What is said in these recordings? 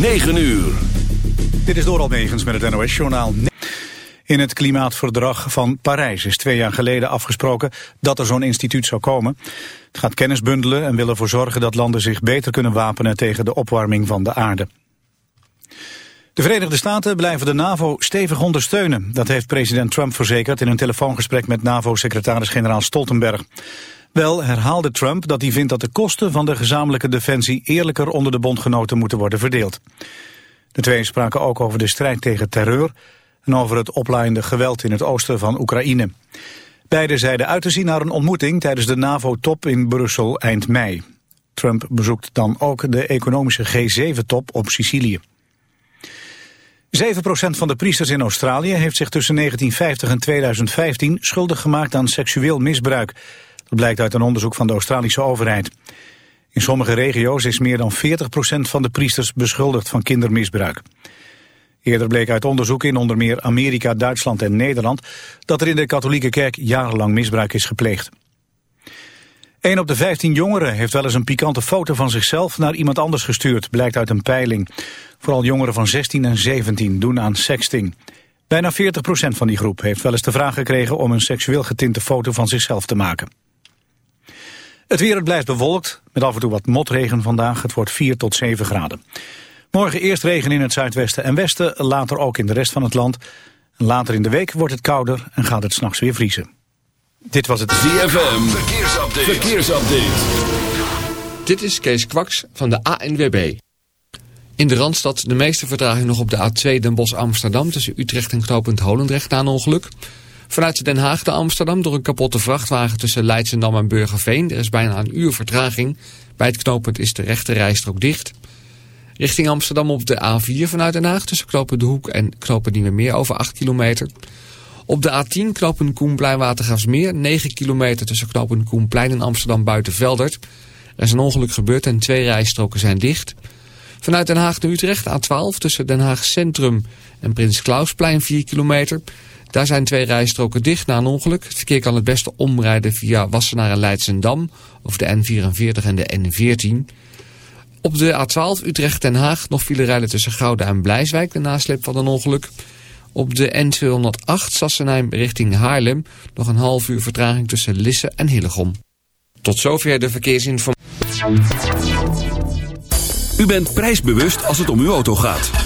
9 uur. Dit is door Megens met het NOS-journaal. In het klimaatverdrag van Parijs is twee jaar geleden afgesproken dat er zo'n instituut zou komen. Het gaat kennis bundelen en wil ervoor zorgen dat landen zich beter kunnen wapenen tegen de opwarming van de aarde. De Verenigde Staten blijven de NAVO stevig ondersteunen. Dat heeft president Trump verzekerd in een telefoongesprek met NAVO-secretaris-generaal Stoltenberg. Wel herhaalde Trump dat hij vindt dat de kosten van de gezamenlijke defensie eerlijker onder de bondgenoten moeten worden verdeeld. De twee spraken ook over de strijd tegen terreur en over het oplaaiende geweld in het oosten van Oekraïne. Beide zeiden uit te zien naar een ontmoeting tijdens de NAVO-top in Brussel eind mei. Trump bezoekt dan ook de economische G7-top op Sicilië. 7% van de priesters in Australië heeft zich tussen 1950 en 2015 schuldig gemaakt aan seksueel misbruik. Dat blijkt uit een onderzoek van de Australische overheid. In sommige regio's is meer dan 40% van de priesters beschuldigd van kindermisbruik. Eerder bleek uit onderzoek in onder meer Amerika, Duitsland en Nederland... dat er in de katholieke kerk jarenlang misbruik is gepleegd. Een op de 15 jongeren heeft wel eens een pikante foto van zichzelf naar iemand anders gestuurd, blijkt uit een peiling. Vooral jongeren van 16 en 17 doen aan sexting. Bijna 40% van die groep heeft wel eens de vraag gekregen om een seksueel getinte foto van zichzelf te maken. Het weer het blijft bewolkt, met af en toe wat motregen vandaag. Het wordt 4 tot 7 graden. Morgen eerst regen in het zuidwesten en westen, later ook in de rest van het land. Later in de week wordt het kouder en gaat het s'nachts weer vriezen. Dit was het ZFM Verkeersupdate. Verkeersupdate. Dit is Kees Kwaks van de ANWB. In de Randstad de meeste vertraging nog op de A2 Den Bosch-Amsterdam... tussen Utrecht en knooppunt Holendrecht na een ongeluk. Vanuit Den Haag naar Amsterdam door een kapotte vrachtwagen tussen Leidsendam en Burgerveen. Er is bijna een uur vertraging. Bij het knooppunt is de rechte rijstrook dicht. Richting Amsterdam op de A4 vanuit Den Haag tussen knooppunt De Hoek en knooppunt Nieuwe Meer over 8 kilometer. Op de A10 knooppunt Koenplein Watergraafsmeer 9 kilometer tussen knooppunt Koenplein en Amsterdam Buitenveldert. Er is een ongeluk gebeurd en twee rijstroken zijn dicht. Vanuit Den Haag naar Utrecht A12 tussen Den Haag Centrum en Prins Klausplein 4 kilometer. Daar zijn twee rijstroken dicht na een ongeluk. Het verkeer kan het beste omrijden via Wassenaar en Leidsendam... of de N44 en de N14. Op de A12 Utrecht-Den Haag nog file rijden tussen Gouda en Blijswijk... de nasleep van een ongeluk. Op de N208 Sassenheim richting Haarlem... nog een half uur vertraging tussen Lisse en Hillegom. Tot zover de verkeersinformatie. U bent prijsbewust als het om uw auto gaat.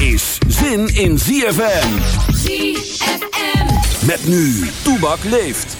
Is zin in ZFM. ZFM. Met nu, Toebak leeft.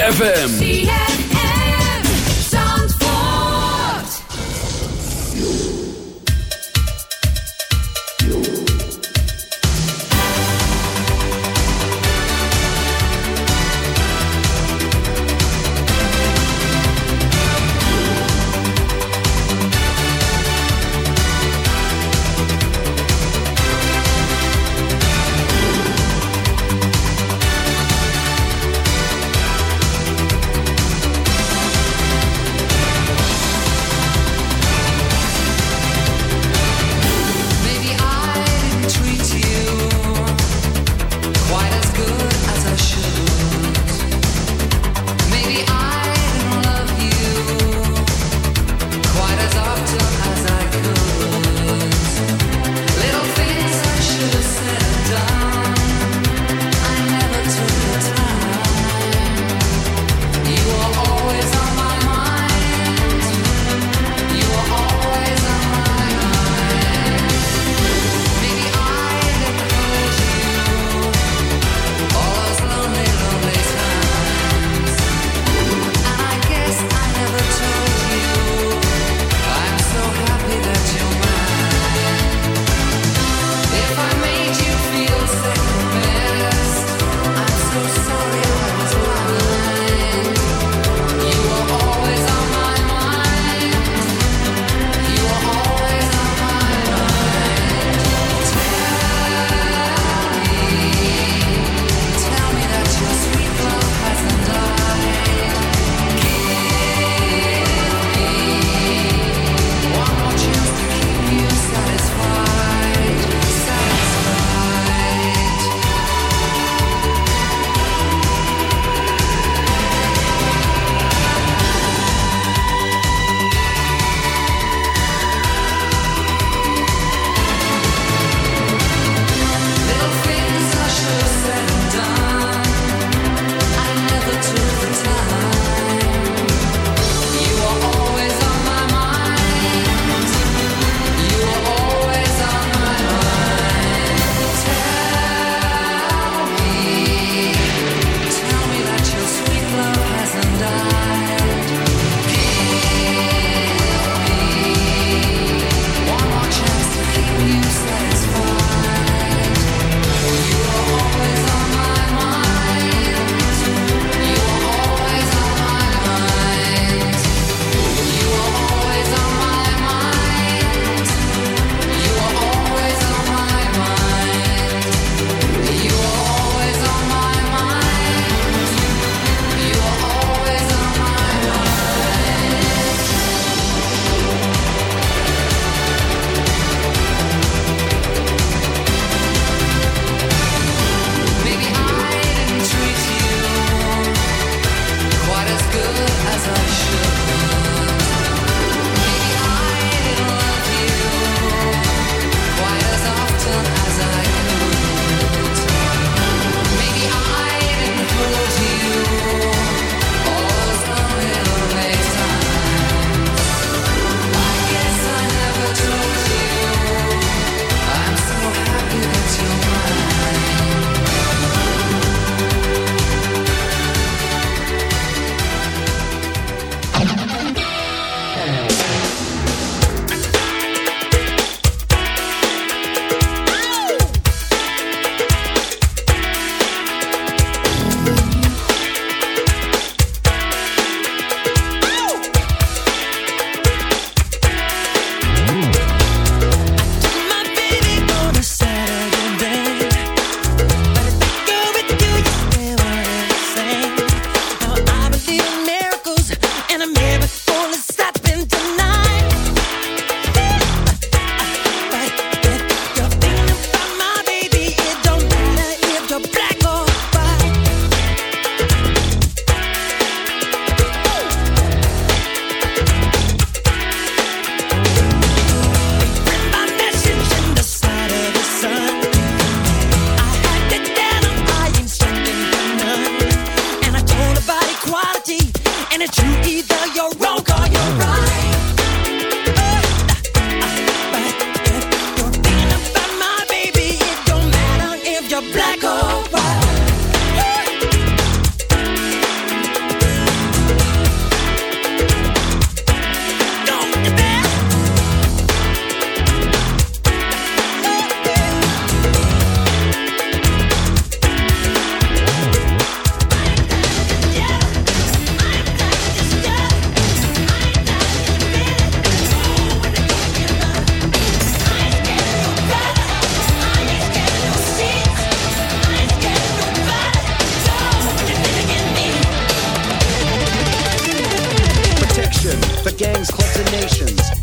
ZFM.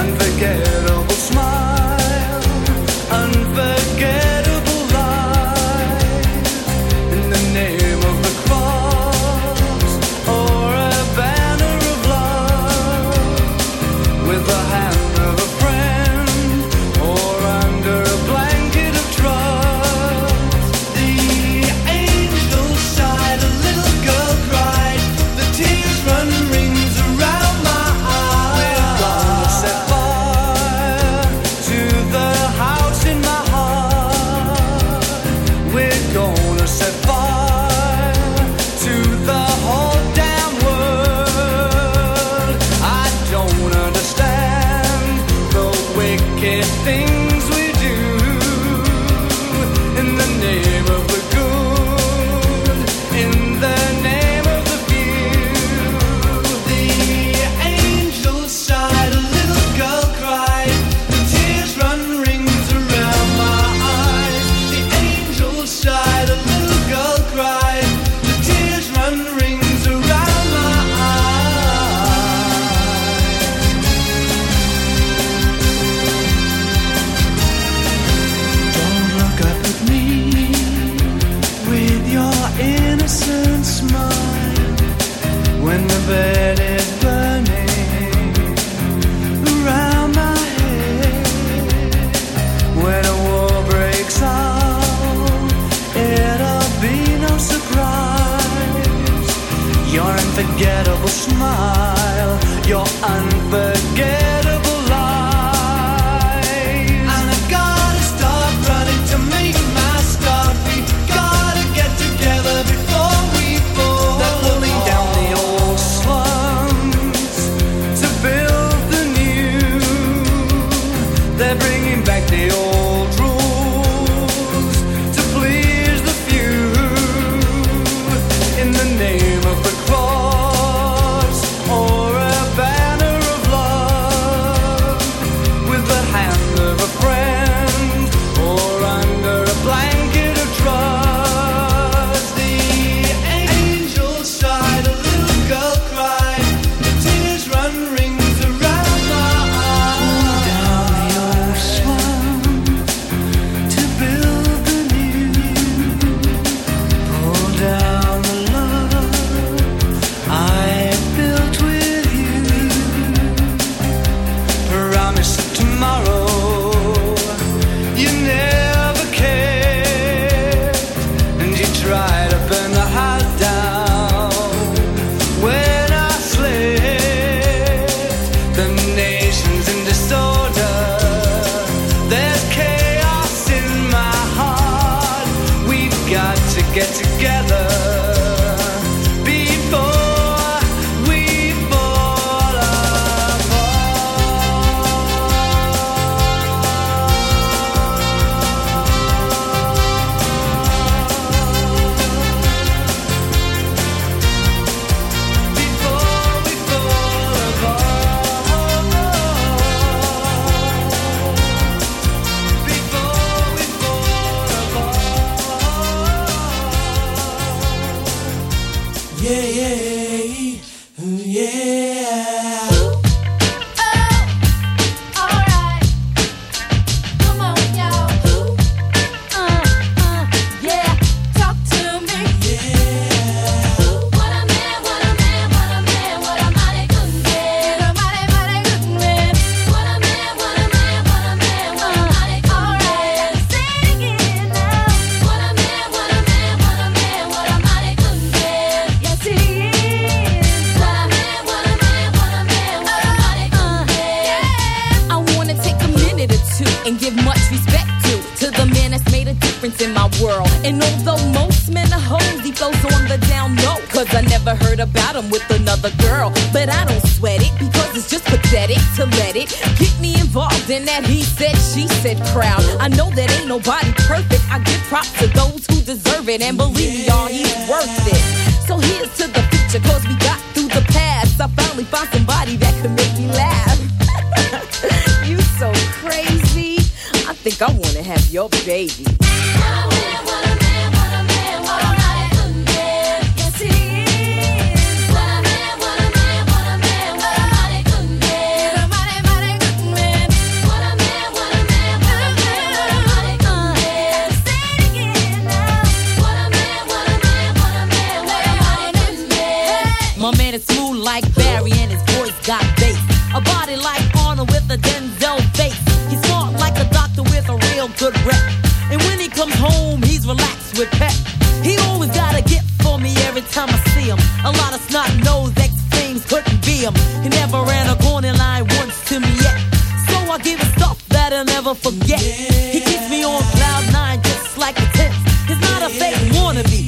unforgettable.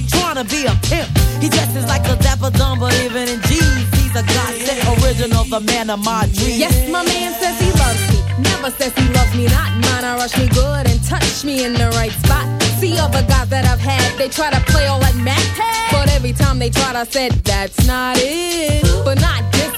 trying to be a pimp. He dresses like a dapper dumb, but even in jeans, he's a godsend original, the man of my dreams. Yes, my man says he loves me. Never says he loves me not. Mine, I rush me good and touch me in the right spot. See all the guys that I've had, they try to play all like math, But every time they tried, I said, that's not it. But not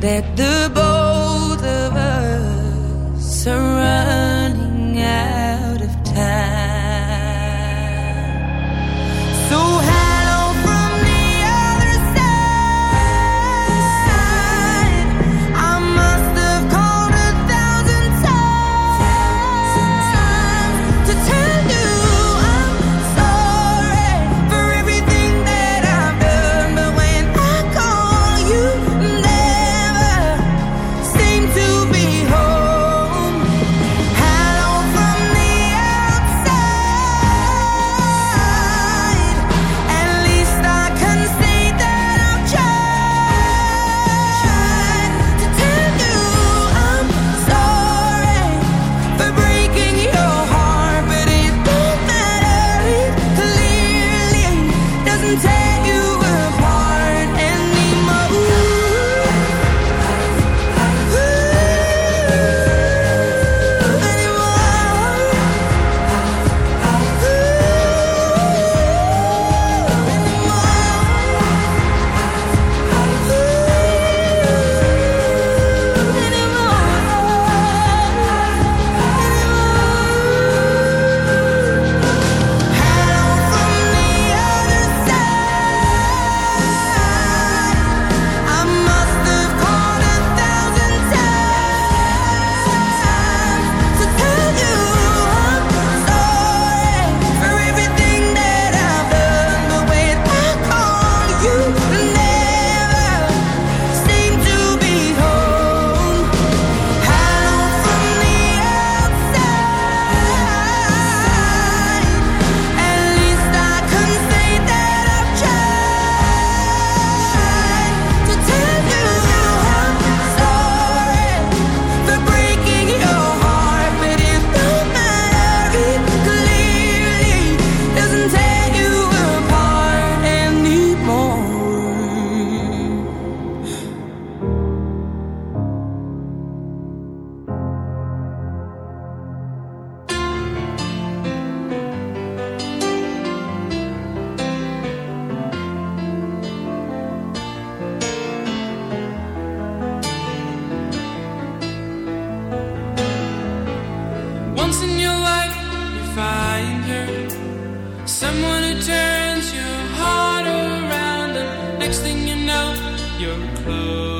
That next thing you know, you're closing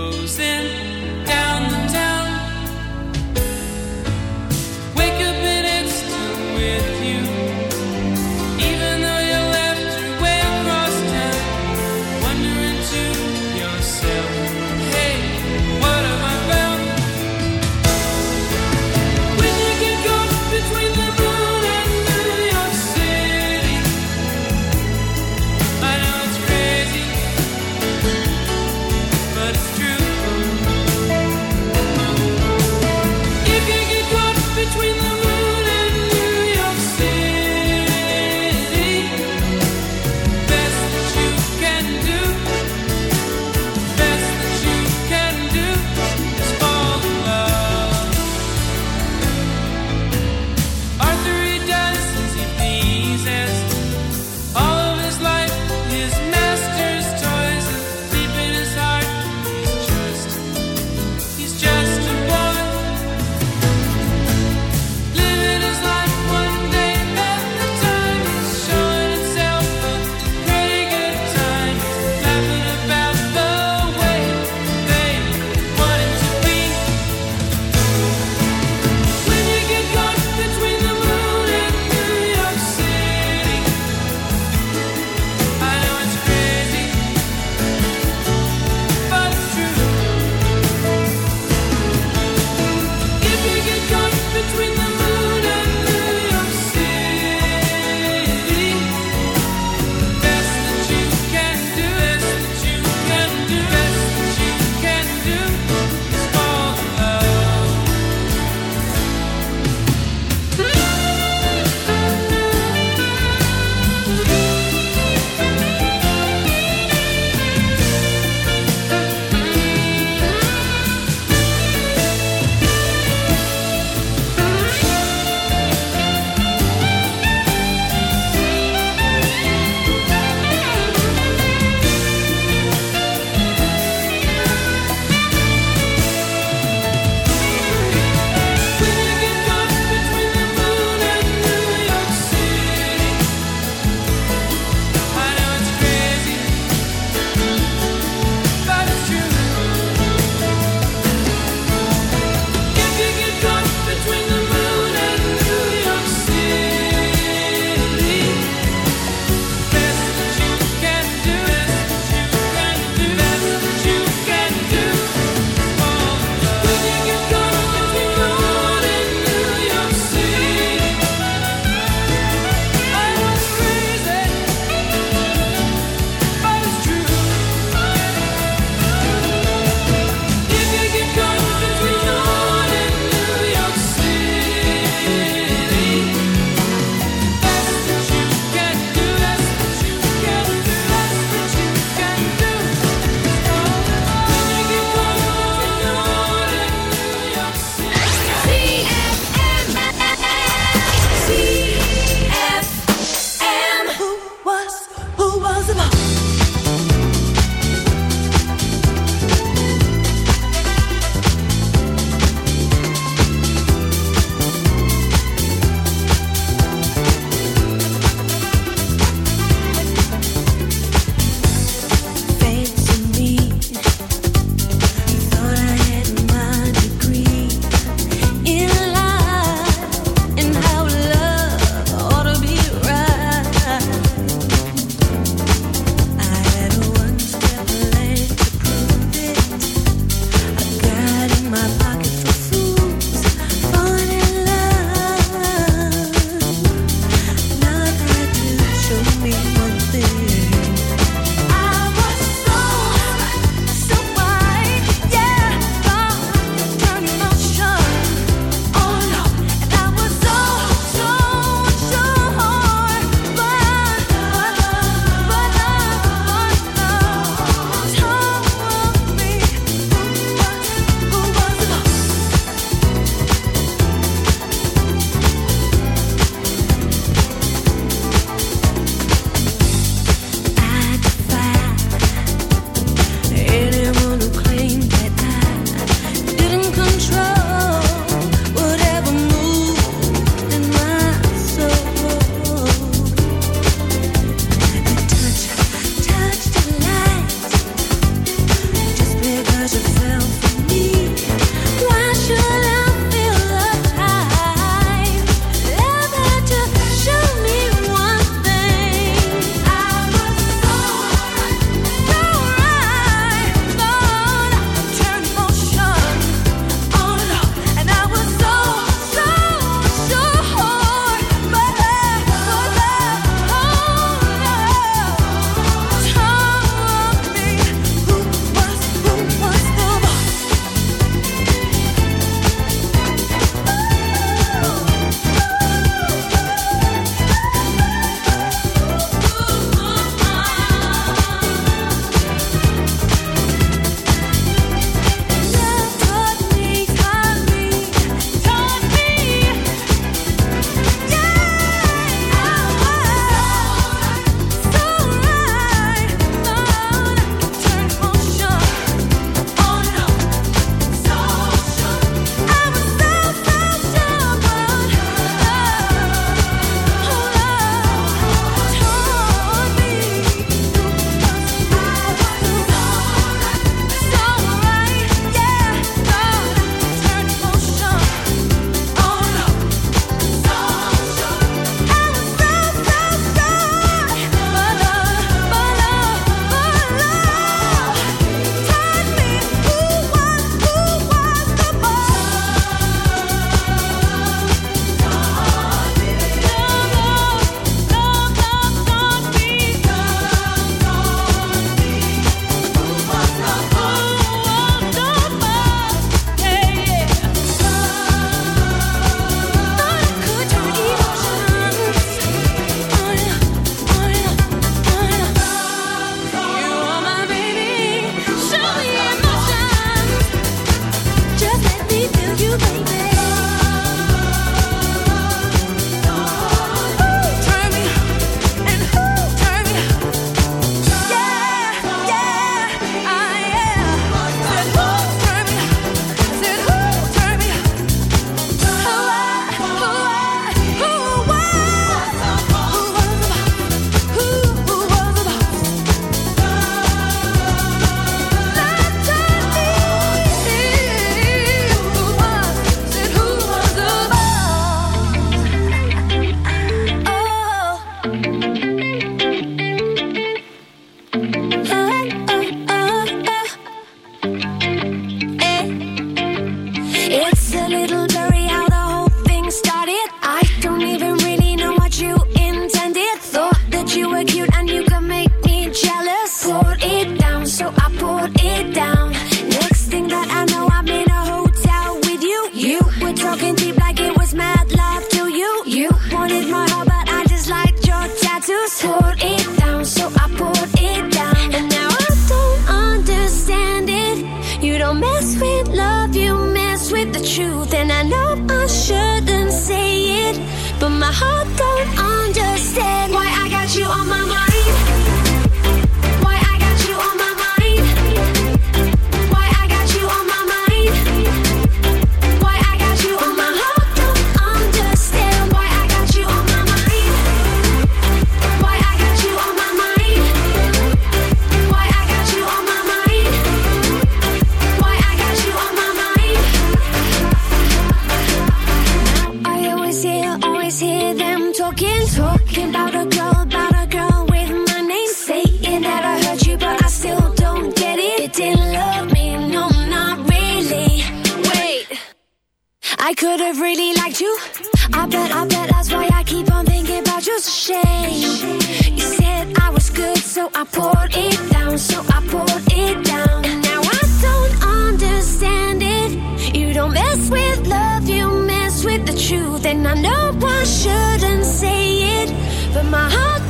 with the truth, and I know I shouldn't say it, but my heart.